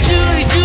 like